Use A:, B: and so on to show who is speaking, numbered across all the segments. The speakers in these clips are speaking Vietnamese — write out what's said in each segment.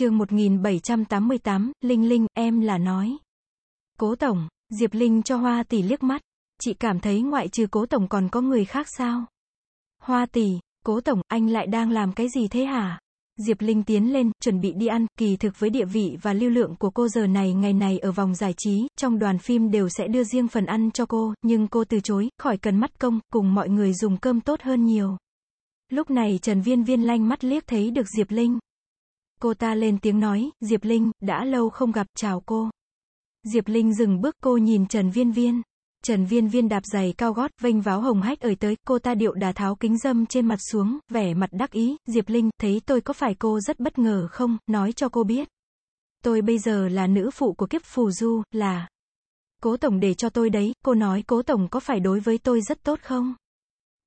A: chương 1788, Linh Linh, em là nói. Cố Tổng, Diệp Linh cho Hoa Tỷ liếc mắt. Chị cảm thấy ngoại trừ Cố Tổng còn có người khác sao? Hoa Tỷ, Cố Tổng, anh lại đang làm cái gì thế hả? Diệp Linh tiến lên, chuẩn bị đi ăn, kỳ thực với địa vị và lưu lượng của cô giờ này ngày này ở vòng giải trí, trong đoàn phim đều sẽ đưa riêng phần ăn cho cô, nhưng cô từ chối, khỏi cần mắt công, cùng mọi người dùng cơm tốt hơn nhiều. Lúc này Trần Viên Viên lanh mắt liếc thấy được Diệp Linh. Cô ta lên tiếng nói, Diệp Linh, đã lâu không gặp, chào cô. Diệp Linh dừng bước cô nhìn Trần Viên Viên. Trần Viên Viên đạp giày cao gót, vênh váo hồng hách ở tới, cô ta điệu đà tháo kính dâm trên mặt xuống, vẻ mặt đắc ý, Diệp Linh, thấy tôi có phải cô rất bất ngờ không, nói cho cô biết. Tôi bây giờ là nữ phụ của kiếp phù du, là... Cố Tổng để cho tôi đấy, cô nói cố Tổng có phải đối với tôi rất tốt không?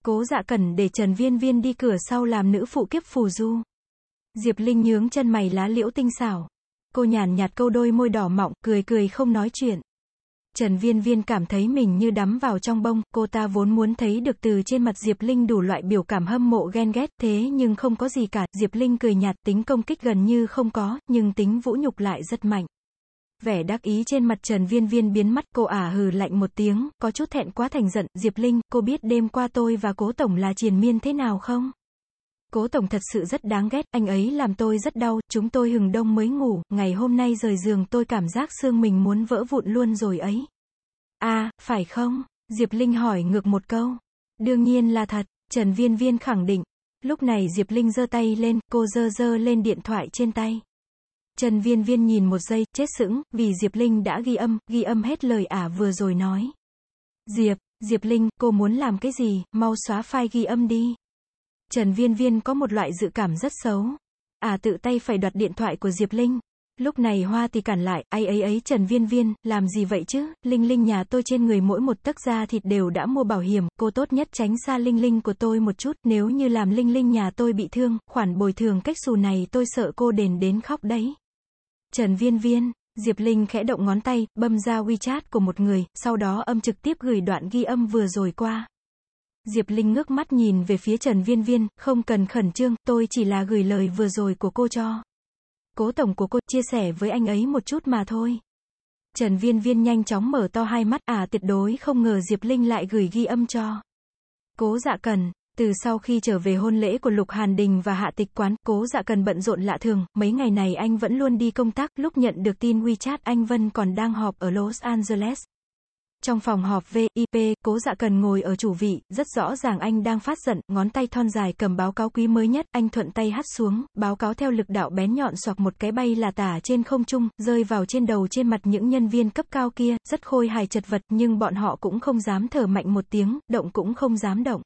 A: Cố dạ cần để Trần Viên Viên đi cửa sau làm nữ phụ kiếp phù du. Diệp Linh nhướng chân mày lá liễu tinh xảo. Cô nhàn nhạt câu đôi môi đỏ mọng, cười cười không nói chuyện. Trần Viên Viên cảm thấy mình như đắm vào trong bông, cô ta vốn muốn thấy được từ trên mặt Diệp Linh đủ loại biểu cảm hâm mộ ghen ghét, thế nhưng không có gì cả, Diệp Linh cười nhạt, tính công kích gần như không có, nhưng tính vũ nhục lại rất mạnh. Vẻ đắc ý trên mặt Trần Viên Viên biến mất, cô ả hừ lạnh một tiếng, có chút thẹn quá thành giận, Diệp Linh, cô biết đêm qua tôi và cố tổng là triền miên thế nào không? Cố tổng thật sự rất đáng ghét, anh ấy làm tôi rất đau, chúng tôi hừng đông mới ngủ, ngày hôm nay rời giường tôi cảm giác xương mình muốn vỡ vụn luôn rồi ấy. À, phải không? Diệp Linh hỏi ngược một câu. Đương nhiên là thật, Trần Viên Viên khẳng định. Lúc này Diệp Linh giơ tay lên, cô giơ giơ lên điện thoại trên tay. Trần Viên Viên nhìn một giây, chết sững, vì Diệp Linh đã ghi âm, ghi âm hết lời ả vừa rồi nói. Diệp, Diệp Linh, cô muốn làm cái gì, mau xóa file ghi âm đi. Trần Viên Viên có một loại dự cảm rất xấu. À tự tay phải đoạt điện thoại của Diệp Linh. Lúc này Hoa thì cản lại, ấy ấy ấy Trần Viên Viên, làm gì vậy chứ, Linh Linh nhà tôi trên người mỗi một tấc da thịt đều đã mua bảo hiểm, cô tốt nhất tránh xa Linh Linh của tôi một chút, nếu như làm Linh Linh nhà tôi bị thương, khoản bồi thường cách xù này tôi sợ cô đền đến khóc đấy. Trần Viên Viên, Diệp Linh khẽ động ngón tay, bâm ra WeChat của một người, sau đó âm trực tiếp gửi đoạn ghi âm vừa rồi qua. Diệp Linh ngước mắt nhìn về phía Trần Viên Viên, không cần khẩn trương, tôi chỉ là gửi lời vừa rồi của cô cho. Cố tổng của cô, chia sẻ với anh ấy một chút mà thôi. Trần Viên Viên nhanh chóng mở to hai mắt, à tuyệt đối không ngờ Diệp Linh lại gửi ghi âm cho. Cố dạ cần, từ sau khi trở về hôn lễ của Lục Hàn Đình và Hạ Tịch Quán, cố dạ cần bận rộn lạ thường, mấy ngày này anh vẫn luôn đi công tác, lúc nhận được tin WeChat anh Vân còn đang họp ở Los Angeles. Trong phòng họp VIP, cố dạ cần ngồi ở chủ vị, rất rõ ràng anh đang phát giận, ngón tay thon dài cầm báo cáo quý mới nhất, anh thuận tay hắt xuống, báo cáo theo lực đạo bén nhọn xoạc một cái bay là tả trên không trung, rơi vào trên đầu trên mặt những nhân viên cấp cao kia, rất khôi hài chật vật, nhưng bọn họ cũng không dám thở mạnh một tiếng, động cũng không dám động.